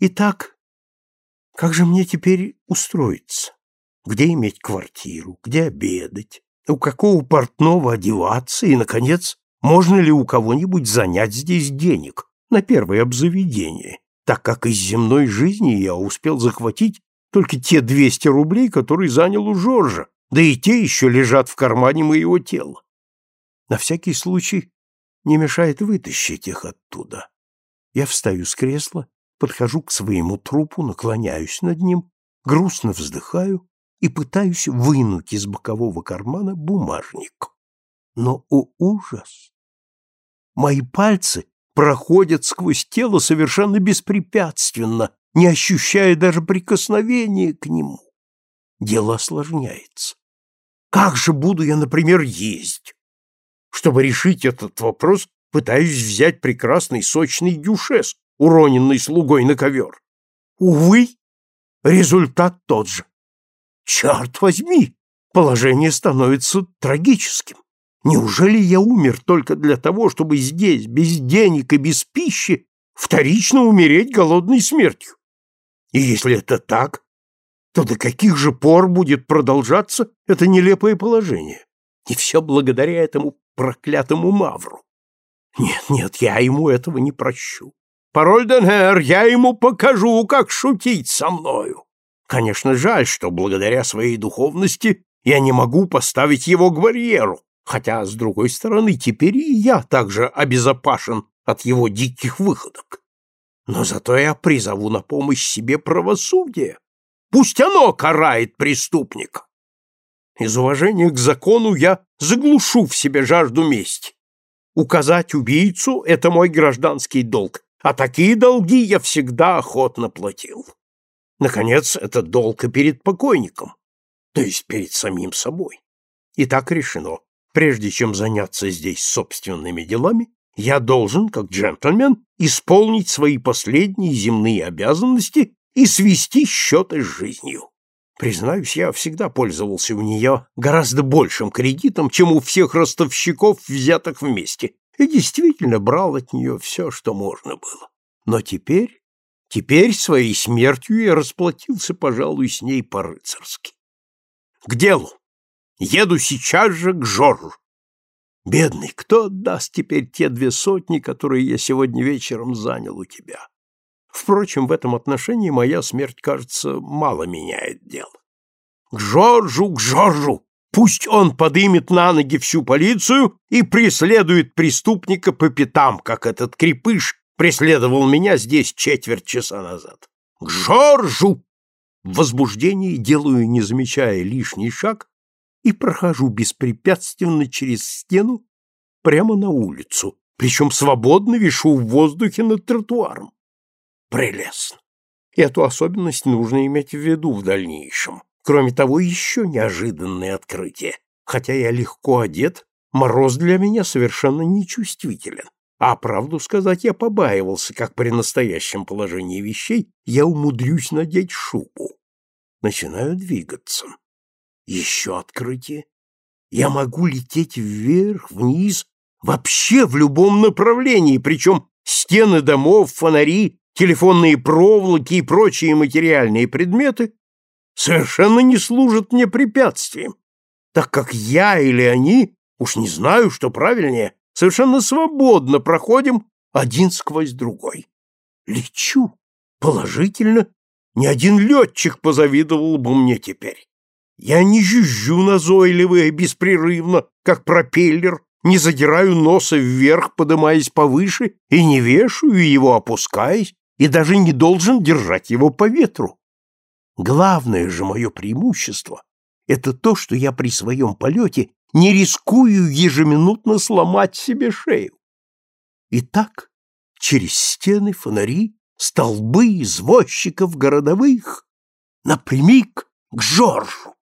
Итак, как же мне теперь устроиться? Где иметь квартиру? Где обедать? У какого портного одеваться? И, наконец, можно ли у кого-нибудь занять здесь денег на первое обзаведение, так как из земной жизни я успел захватить только те 200 рублей, которые занял у Жоржа, да и те еще лежат в кармане моего тела. На всякий случай не мешает вытащить их оттуда. Я встаю с кресла подхожу к своему трупу, наклоняюсь над ним, грустно вздыхаю и пытаюсь вынуть из бокового кармана бумажник. Но, о ужас! Мои пальцы проходят сквозь тело совершенно беспрепятственно, не ощущая даже прикосновения к нему. Дело осложняется. Как же буду я, например, есть? Чтобы решить этот вопрос, пытаюсь взять прекрасный сочный дюшес, уроненный слугой на ковер. Увы, результат тот же. Черт возьми, положение становится трагическим. Неужели я умер только для того, чтобы здесь, без денег и без пищи, вторично умереть голодной смертью? И если это так, то до каких же пор будет продолжаться это нелепое положение? И все благодаря этому проклятому Мавру. Нет, нет, я ему этого не прощу. Пароль Денер, я ему покажу, как шутить со мною. Конечно, жаль, что благодаря своей духовности я не могу поставить его к барьеру, хотя, с другой стороны, теперь и я также обезопашен от его диких выходок. Но зато я призову на помощь себе правосудие. Пусть оно карает преступника. Из уважения к закону я заглушу в себе жажду мести. Указать убийцу — это мой гражданский долг, а такие долги я всегда охотно платил. Наконец, это долг и перед покойником, то есть перед самим собой. И так решено. Прежде чем заняться здесь собственными делами, я должен, как джентльмен, исполнить свои последние земные обязанности и свести счеты с жизнью. Признаюсь, я всегда пользовался у нее гораздо большим кредитом, чем у всех ростовщиков, взятых вместе, и действительно брал от нее все, что можно было. Но теперь, теперь своей смертью я расплатился, пожалуй, с ней по-рыцарски. К делу! Еду сейчас же к Жоржу. Бедный, кто отдаст теперь те две сотни, которые я сегодня вечером занял у тебя? Впрочем, в этом отношении моя смерть, кажется, мало меняет дело. К Жоржу, к Жоржу! Пусть он подымет на ноги всю полицию и преследует преступника по пятам, как этот крепыш преследовал меня здесь четверть часа назад. К Жоржу! В возбуждении делаю, не замечая лишний шаг, и прохожу беспрепятственно через стену прямо на улицу, причем свободно вишу в воздухе над тротуаром. Прелестно! Эту особенность нужно иметь в виду в дальнейшем. Кроме того, еще неожиданное открытие. Хотя я легко одет, мороз для меня совершенно нечувствителен. А правду сказать, я побаивался, как при настоящем положении вещей я умудрюсь надеть шубу. Начинаю двигаться. Еще открытие. Я могу лететь вверх, вниз, вообще в любом направлении, причем стены домов, фонари, телефонные проволоки и прочие материальные предметы совершенно не служат мне препятствием, так как я или они, уж не знаю, что правильнее, совершенно свободно проходим один сквозь другой. Лечу. Положительно, ни один летчик позавидовал бы мне теперь. Я не жужжу назойливо и беспрерывно, как пропеллер, не задираю носа вверх, подымаясь повыше, и не вешаю его, опускаясь, и даже не должен держать его по ветру. Главное же мое преимущество — это то, что я при своем полете не рискую ежеминутно сломать себе шею. Итак, через стены, фонари, столбы извозчиков городовых напрямик к Жоржу.